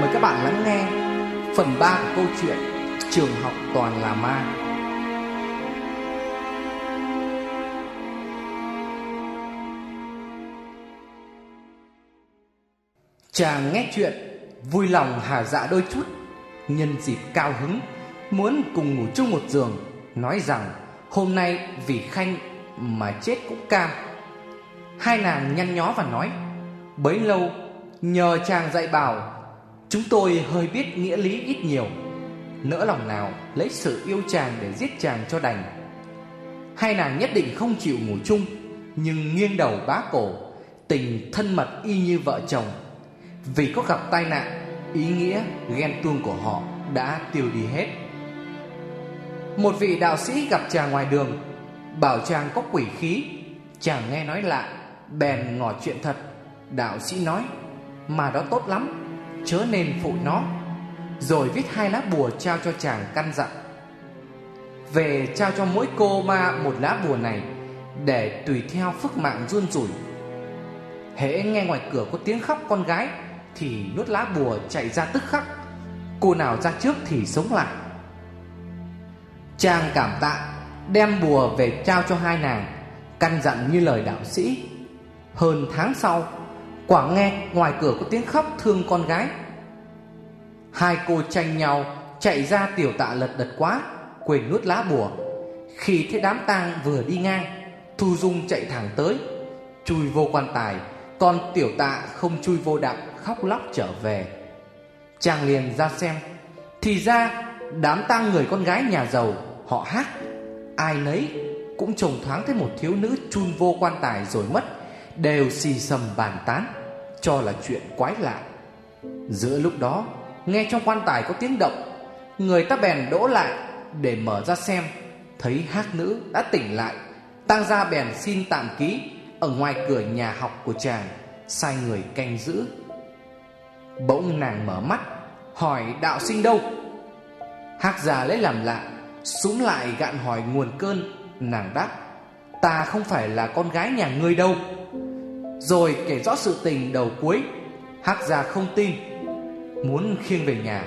Mời các bạn lắng nghe phần 3 của câu chuyện Trường học toàn là ma. Chàng nghe chuyện, vui lòng hà dạ đôi chút, nhân dịp cao hứng, muốn cùng ngủ chung một giường, nói rằng hôm nay vì khanh mà chết cũng cam hai nàng nhăn nhó và nói, bấy lâu, nhờ chàng dạy bảo chúng tôi hơi biết nghĩa lý ít nhiều. Nỡ lòng nào lấy sự yêu chàng để giết chàng cho đành. Hai nàng nhất định không chịu ngủ chung, nhưng nghiêng đầu bá cổ, tình thân mật y như vợ chồng. Vì có gặp tai nạn, ý nghĩa, ghen tuông của họ đã tiêu đi hết. Một vị đạo sĩ gặp chàng ngoài đường, bảo chàng có quỷ khí. Chàng nghe nói lạ, bèn ngỏ chuyện thật. Đạo sĩ nói mà đó tốt lắm chớ nên phụ nó, rồi viết hai lá bùa trao cho chàng căn dặn. Về trao cho mỗi cô ma một lá bùa này, để tùy theo phước mạng run rủi. Hễ nghe ngoài cửa có tiếng khóc con gái, thì nuốt lá bùa chạy ra tức khắc. Cô nào ra trước thì sống lại. Chàng cảm tạ, đem bùa về trao cho hai nàng, căn dặn như lời đạo sĩ. Hơn tháng sau quả nghe, ngoài cửa có tiếng khóc thương con gái. Hai cô tranh nhau chạy ra tiểu tạ lật đật quá, quên nuốt lá bùa. Khi thấy đám tang vừa đi ngang, thu dung chạy thẳng tới, chui vô quan tài. Còn tiểu tạ không chui vô đặng khóc lóc trở về. Chàng liền ra xem, thì ra đám tang người con gái nhà giàu, họ hát. Ai nấy cũng trông thoáng thấy một thiếu nữ chun vô quan tài rồi mất, đều xì xầm bàn tán cho là chuyện quái lạ. Giữa lúc đó, nghe trong quan tài có tiếng động, người ta bèn đỗ lại để mở ra xem, thấy hát nữ đã tỉnh lại tang gia bèn xin tạm ký ở ngoài cửa nhà học của chàng, sai người canh giữ. Bỗng nàng mở mắt, hỏi đạo sinh đâu? Hát già lấy làm lạ, súng lại gạn hỏi nguồn cơn. Nàng đáp, ta không phải là con gái nhà ngươi đâu rồi kể rõ sự tình đầu cuối, hắc gia không tin, muốn khiêng về nhà.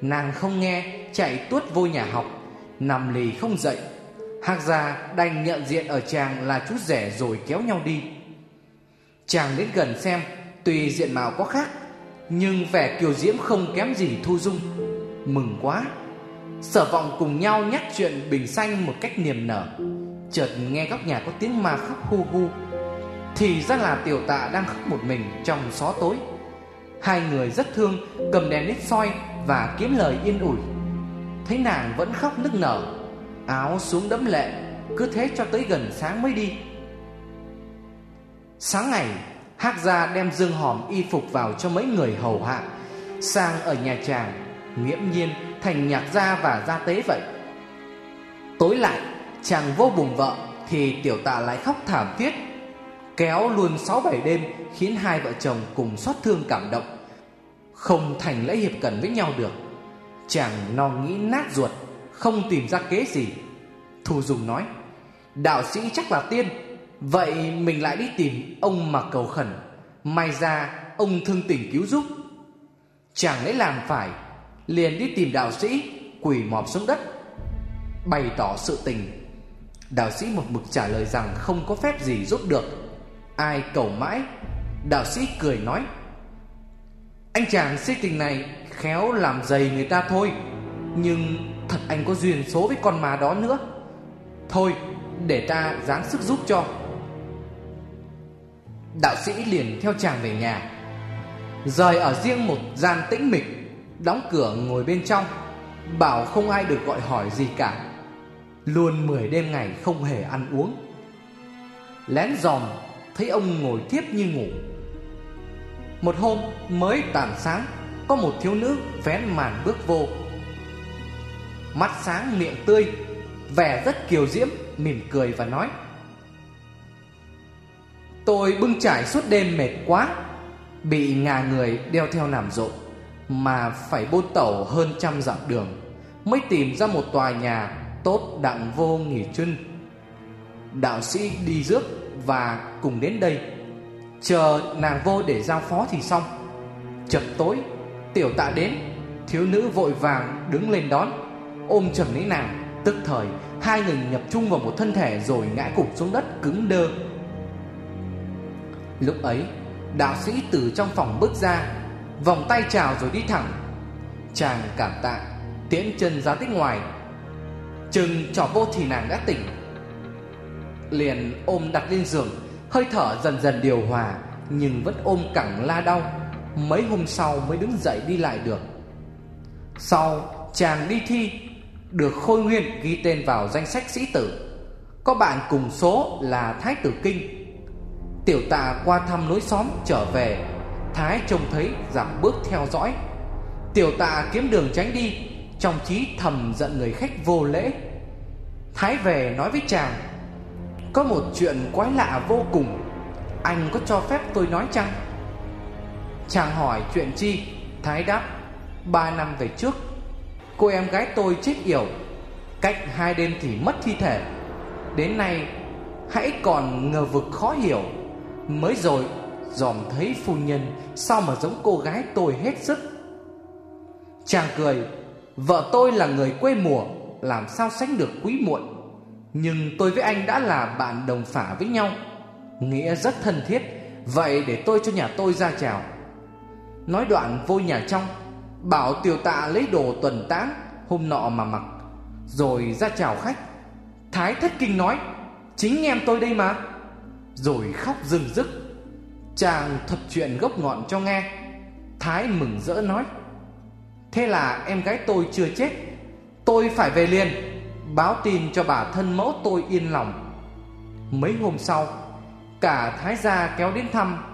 Nàng không nghe, chạy tuốt vô nhà học, nằm lì không dậy. Hắc gia đành nhận diện ở chàng là chú rẻ rồi kéo nhau đi. Chàng đến gần xem, tuy diện mạo có khác, nhưng vẻ kiều diễm không kém gì thu dung. Mừng quá, sở vọng cùng nhau nhắc chuyện bình xanh một cách niềm nở. Chợt nghe góc nhà có tiếng ma khóc hu hu thì ra là tiểu tạ đang khóc một mình trong xó tối. Hai người rất thương, Cầm đèn nít soi Và kiếm lời yên ủi. Thấy nàng vẫn khóc nức nở, Áo xuống đẫm lệ, Cứ thế cho tới gần sáng mới đi. Sáng ngày Hác gia đem dương hòm y phục vào cho mấy người hầu hạ, Sang ở nhà chàng, Nghiễm nhiên thành nhạc gia và gia tế vậy. Tối lại, Chàng vô bùng vợ Thì tiểu tạ lại khóc thảm thiết. Kéo luôn sáu bảy đêm, Khiến hai vợ chồng cùng xót thương cảm động. Không thành lễ hiệp cần với nhau được. Chàng no nghĩ nát ruột, Không tìm ra kế gì. Thu dùng nói, Đạo sĩ chắc là tiên. Vậy mình lại đi tìm ông mà cầu khẩn. May ra ông thương tình cứu giúp. Chàng lấy làm phải, Liền đi tìm đạo sĩ, Quỳ mọp xuống đất, Bày tỏ sự tình. Đạo sĩ một mực trả lời rằng Không có phép gì giúp được. Ai cầu mãi? Đạo sĩ cười nói, Anh chàng si tình này Khéo làm dày người ta thôi, Nhưng thật anh có duyên số với con ma đó nữa. Thôi, để ta dáng sức giúp cho. Đạo sĩ liền theo chàng về nhà, Rời ở riêng một gian tĩnh mịch, Đóng cửa ngồi bên trong, Bảo không ai được gọi hỏi gì cả. Luôn mười đêm ngày không hề ăn uống. Lén dòm thấy ông ngồi thiếp như ngủ. Một hôm mới tàn sáng, Có một thiếu nữ vén màn bước vô. Mắt sáng miệng tươi, Vẻ rất kiều diễm, Mỉm cười và nói, Tôi bưng trải suốt đêm mệt quá, Bị ngà người đeo theo làm rộn Mà phải bôn tẩu hơn trăm dặm đường, Mới tìm ra một tòa nhà Tốt đặng vô nghỉ chân Đạo sĩ đi rước và cùng đến đây, Chờ nàng vô để giao phó thì xong. Chợt tối, Tiểu tạ đến, Thiếu nữ vội vàng đứng lên đón, Ôm chầm lấy nàng. Tức thời, hai người nhập chung vào một thân thể Rồi ngã cục xuống đất cứng đơ. Lúc ấy, Đạo sĩ từ trong phòng bước ra, Vòng tay chào rồi đi thẳng. Chàng cảm tạ, Tiễn chân ra tích ngoài. Chừng trò vô thì nàng đã tỉnh. Liền ôm đặt lên giường, Hơi thở dần dần điều hòa, Nhưng vẫn ôm cẳng la đau. Mấy hôm sau mới đứng dậy đi lại được. Sau chàng đi thi, Được Khôi Nguyên ghi tên vào danh sách sĩ tử. Có bạn cùng số là Thái Tử Kinh. Tiểu tạ qua thăm lối xóm trở về, Thái trông thấy giảm bước theo dõi. Tiểu tạ kiếm đường tránh đi, Trong trí thầm giận người khách vô lễ. Thái về nói với chàng có một chuyện quái lạ vô cùng. Anh có cho phép tôi nói chăng? Chàng hỏi chuyện chi? Thái đáp, Ba năm về trước. Cô em gái tôi chết yểu. Cách hai đêm thì mất thi thể. Đến nay, Hãy còn ngờ vực khó hiểu. Mới rồi, dòm thấy phu nhân, Sao mà giống cô gái tôi hết sức? Chàng cười, Vợ tôi là người quê mùa, Làm sao sánh được quý muộn nhưng tôi với anh đã là bạn đồng phả với nhau. Nghĩa rất thân thiết, Vậy để tôi cho nhà tôi ra chào. Nói đoạn vô nhà trong, Bảo tiểu tạ lấy đồ tuần táng Hôm nọ mà mặc, Rồi ra chào khách. Thái thất kinh nói, Chính em tôi đây mà. Rồi khóc rừng rức. Chàng thuật chuyện gốc ngọn cho nghe. Thái mừng rỡ nói, Thế là em gái tôi chưa chết, Tôi phải về liền. Báo tin cho bà thân mẫu tôi yên lòng. Mấy hôm sau, Cả Thái gia kéo đến thăm.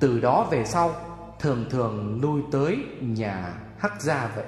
Từ đó về sau, Thường thường lui tới nhà Hắc gia vậy.